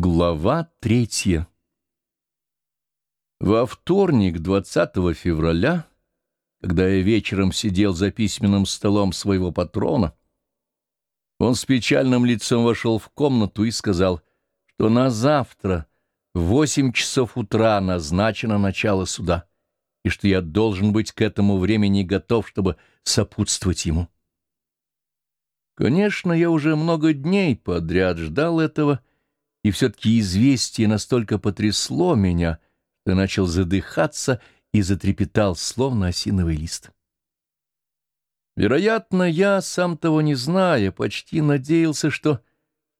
Глава третья Во вторник, 20 февраля, когда я вечером сидел за письменным столом своего патрона, он с печальным лицом вошел в комнату и сказал, что на завтра в восемь часов утра назначено начало суда, и что я должен быть к этому времени готов, чтобы сопутствовать ему. Конечно, я уже много дней подряд ждал этого, и все-таки известие настолько потрясло меня, что начал задыхаться и затрепетал, словно осиновый лист. Вероятно, я, сам того не зная, почти надеялся, что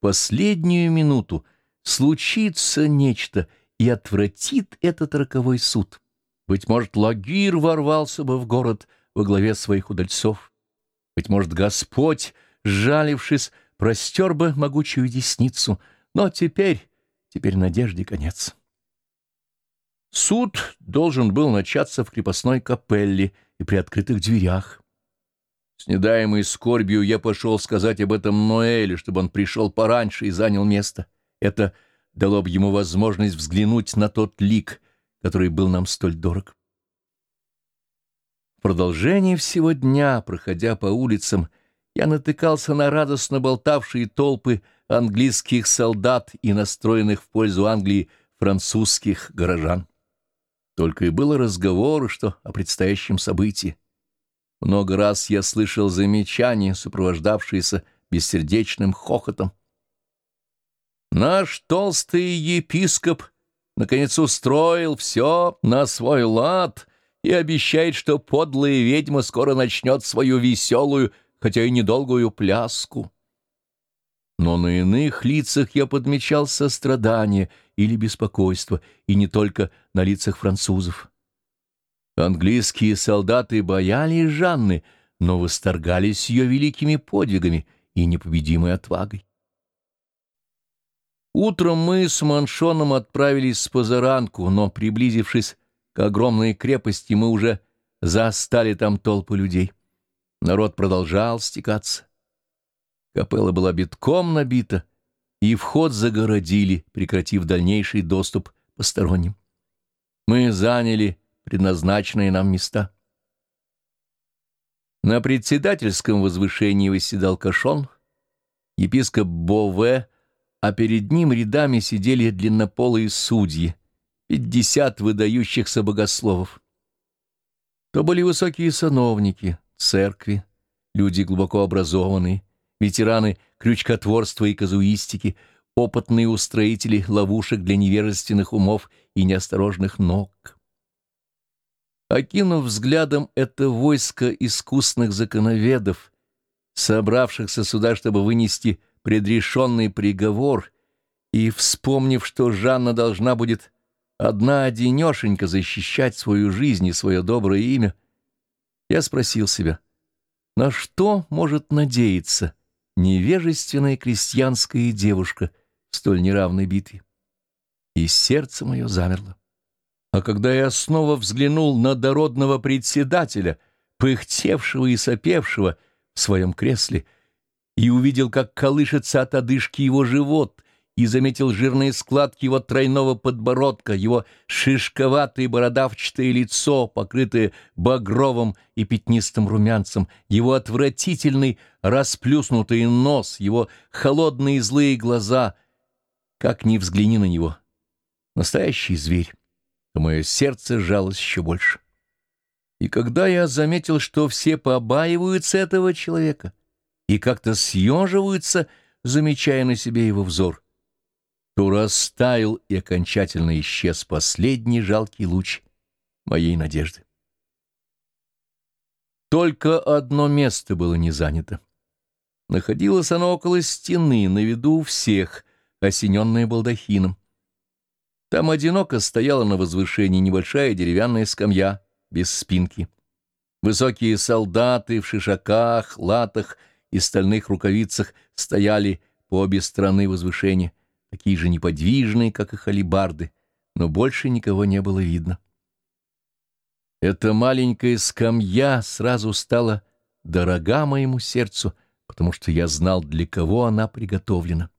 последнюю минуту случится нечто и отвратит этот роковой суд. Быть может, Лагир ворвался бы в город во главе своих удальцов. Быть может, Господь, жалившись, простер бы могучую десницу — но теперь, теперь надежде конец. Суд должен был начаться в крепостной капелле и при открытых дверях. С недаемой скорбью я пошел сказать об этом Ноэле, чтобы он пришел пораньше и занял место. Это дало бы ему возможность взглянуть на тот лик, который был нам столь дорог. В продолжении всего дня, проходя по улицам, я натыкался на радостно болтавшие толпы английских солдат и настроенных в пользу Англии французских горожан. Только и было разговор, что о предстоящем событии. Много раз я слышал замечания, сопровождавшиеся бессердечным хохотом. Наш толстый епископ наконец устроил все на свой лад и обещает, что подлая ведьма скоро начнет свою веселую, хотя и недолгую пляску но на иных лицах я подмечал сострадание или беспокойство, и не только на лицах французов. Английские солдаты боялись Жанны, но восторгались ее великими подвигами и непобедимой отвагой. Утром мы с Маншоном отправились с позаранку, но, приблизившись к огромной крепости, мы уже застали там толпы людей. Народ продолжал стекаться. Капелла была битком набита, и вход загородили, прекратив дальнейший доступ посторонним. Мы заняли предназначенные нам места. На председательском возвышении восседал Кашон, епископ Бове, а перед ним рядами сидели длиннополые судьи, пятьдесят выдающихся богословов. То были высокие сановники, церкви, люди глубоко образованные, ветераны крючкотворства и казуистики, опытные устроители ловушек для невежественных умов и неосторожных ног. Окинув взглядом это войско искусных законоведов, собравшихся сюда, чтобы вынести предрешенный приговор, и вспомнив, что Жанна должна будет одна-одинешенька защищать свою жизнь и свое доброе имя, я спросил себя, на что может надеяться невежественная крестьянская девушка в столь неравной битве. И сердце мое замерло. А когда я снова взглянул на дородного председателя, пыхтевшего и сопевшего в своем кресле, и увидел, как колышется от одышки его живот, и заметил жирные складки его тройного подбородка, его шишковатое бородавчатое лицо, покрытое багровым и пятнистым румянцем, его отвратительный расплюснутый нос, его холодные злые глаза. Как ни взгляни на него, настоящий зверь, то мое сердце жалось еще больше. И когда я заметил, что все побаиваются этого человека и как-то съеживаются, замечая на себе его взор, то растаял и окончательно исчез последний жалкий луч моей надежды. Только одно место было не занято. Находилось оно около стены, на виду у всех, осененное балдахином. Там одиноко стояла на возвышении небольшая деревянная скамья, без спинки. Высокие солдаты в шишаках, латах и стальных рукавицах стояли по обе стороны возвышения такие же неподвижные, как и халибарды, но больше никого не было видно. Эта маленькая скамья сразу стала дорога моему сердцу, потому что я знал, для кого она приготовлена.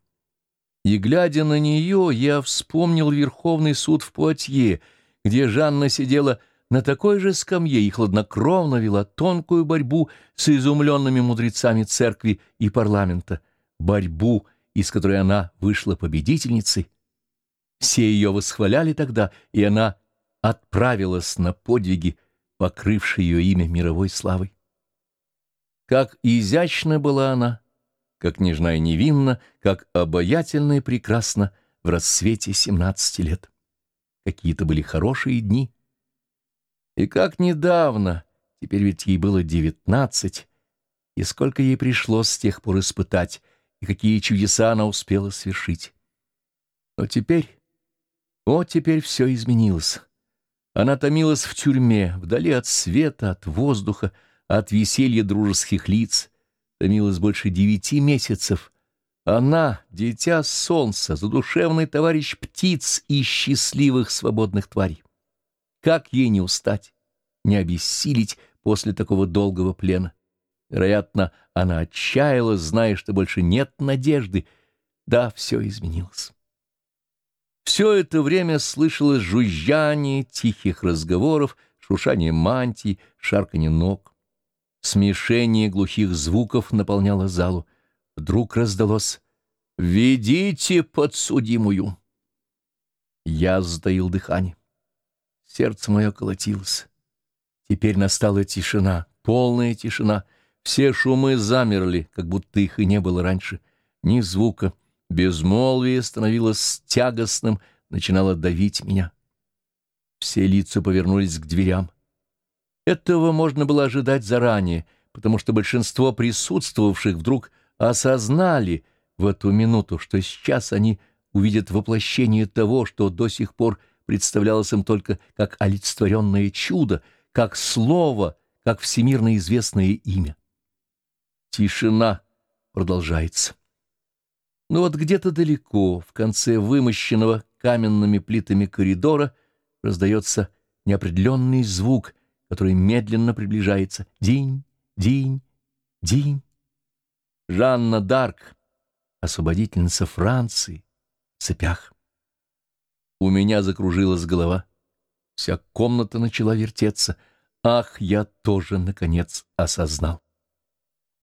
И, глядя на нее, я вспомнил Верховный суд в Пуатье, где Жанна сидела на такой же скамье и хладнокровно вела тонкую борьбу с изумленными мудрецами церкви и парламента, борьбу, из которой она вышла победительницей. Все ее восхваляли тогда, и она отправилась на подвиги, покрывшие ее имя мировой славой. Как изящна была она, как нежна и невинна, как обаятельна и прекрасна в рассвете семнадцати лет. Какие-то были хорошие дни. И как недавно, теперь ведь ей было девятнадцать, и сколько ей пришлось с тех пор испытать, и какие чудеса она успела свершить. Но теперь, о, теперь все изменилось. Она томилась в тюрьме, вдали от света, от воздуха, от веселья дружеских лиц, томилась больше девяти месяцев. Она — дитя солнца, задушевный товарищ птиц и счастливых свободных тварей. Как ей не устать, не обессилить после такого долгого плена? Вероятно, она отчаялась, зная, что больше нет надежды. Да, все изменилось. Все это время слышалось жужжание тихих разговоров, шуршание мантий, шарканье ног. Смешение глухих звуков наполняло залу. Вдруг раздалось «Ведите подсудимую!» Я затаил дыхание. Сердце мое колотилось. Теперь настала тишина, полная тишина. Все шумы замерли, как будто их и не было раньше. Ни звука. Безмолвие становилось тягостным, начинало давить меня. Все лица повернулись к дверям. Этого можно было ожидать заранее, потому что большинство присутствовавших вдруг осознали в эту минуту, что сейчас они увидят воплощение того, что до сих пор представлялось им только как олицетворенное чудо, как слово, как всемирно известное имя. Тишина продолжается. Но вот где-то далеко, в конце вымощенного каменными плитами коридора, раздается неопределенный звук, который медленно приближается. День, день, день. Жанна Дарк, освободительница Франции, в цепях. У меня закружилась голова. Вся комната начала вертеться. Ах, я тоже, наконец, осознал.